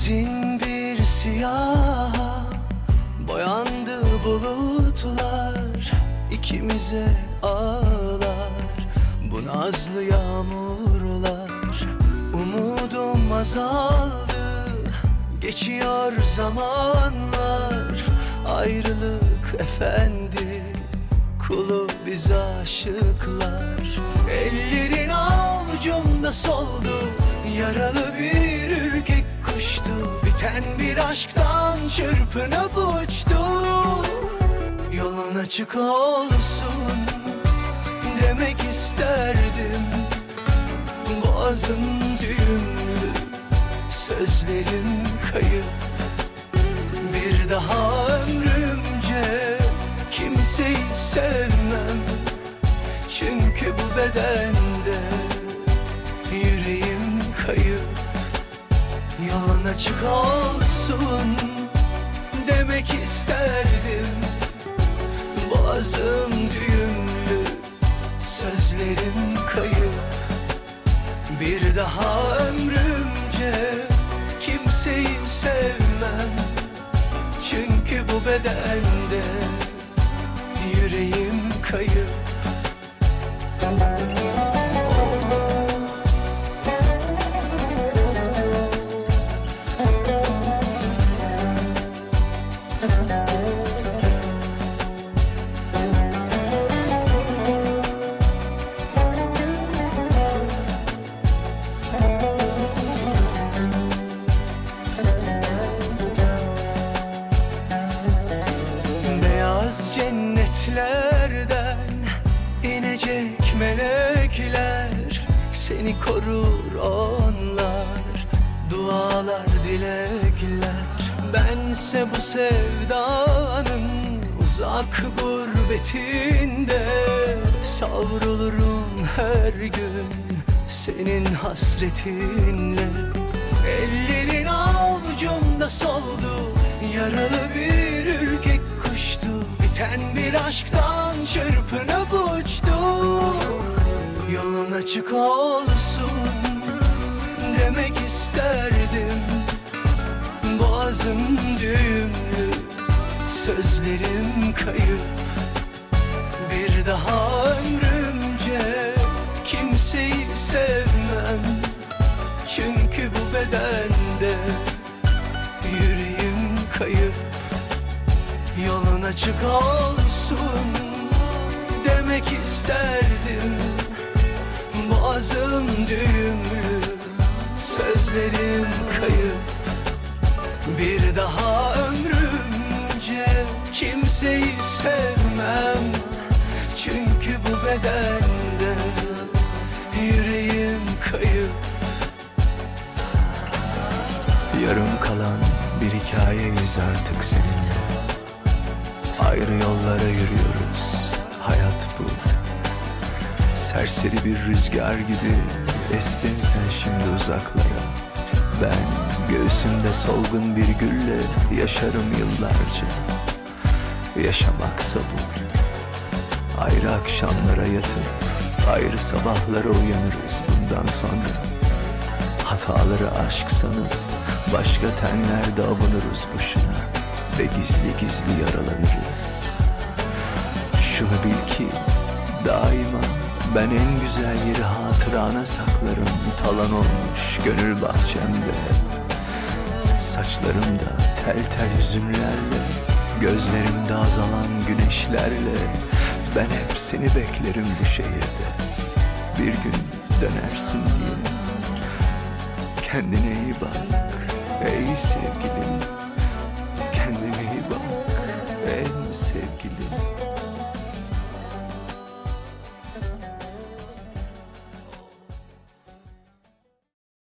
Hazin bir siyah bulutlar ikimize ağlar. Bu nazlı yağmurlar Umudum azaldı. Geçiyor zamanlar Ayrılık efendi. Kulu biz aşıklar. Ellerin avucumda soldu Yaralı bir ürkek kuştu. Biten bir aşktan çırpınıp uçtu Yolun açık olsun Demek isterdim. Boğazım düğümlü Sözlerim kayıp. Bir daha ömrümce Kimseyi sevmem. Çünkü bu bedende Yüreğim kayıp. Yolun açık olsun Demek isterdim Boğazım düğümlü Sözlerim kayıp. Bir daha ömrümce Kimseyi sevmem. Çünkü bu bedende cennetlerden inecek melekler. Seni korur onlar Dualar dilekler. Bense bu sevdanın uzak gurbetinde. Savrulurum her gün senin hasretinle. Ellerin avucumda soldu Yaralı bir kuştu Biten bir aşktan çırpınıp uçtu Yolun açık olsun Demek isterdim. Boğazım düğümlü Sözlerim kayıp. Bir daha ömrümce Kimseyi sevmem. Çünkü bu bedende açık olsun Demek isterdim. Boğazım düğümlü Sözlerim kayıp. Bir daha ömrümce Kimseyi sevmem. Çünkü bu bedende Yüreğim kayıp. Yarım kalan bir hikayeyiz artık seninle Ayrı yollara yürüyoruz. Hayat bu. Serseri bir rüzgar gibi Estin sen şimdi uzaklara. Ben göğsümde solgun bir gülle Yaşarım yıllarca. Yaşamaksa bu. Ayrı akşamlara yatıp Ayrı sabahlara uyanırız bundan sonra. Hataları aşk sanıp Başka tenlerde avunuruz boşuna Ve gizli gizli yaralanırız. Şunu bil ki daima ben en güzel yeri hatırana saklarım. Talan olmuş gönül bahçemde. Saçlarımda tel tel hüzünlerle Gözlerimde azalan güneşlerle. Ben hep seni beklerim bu şehirde. Bir gün dönersin diye. Kendine iyi bak ey sevgilim en sevgilim.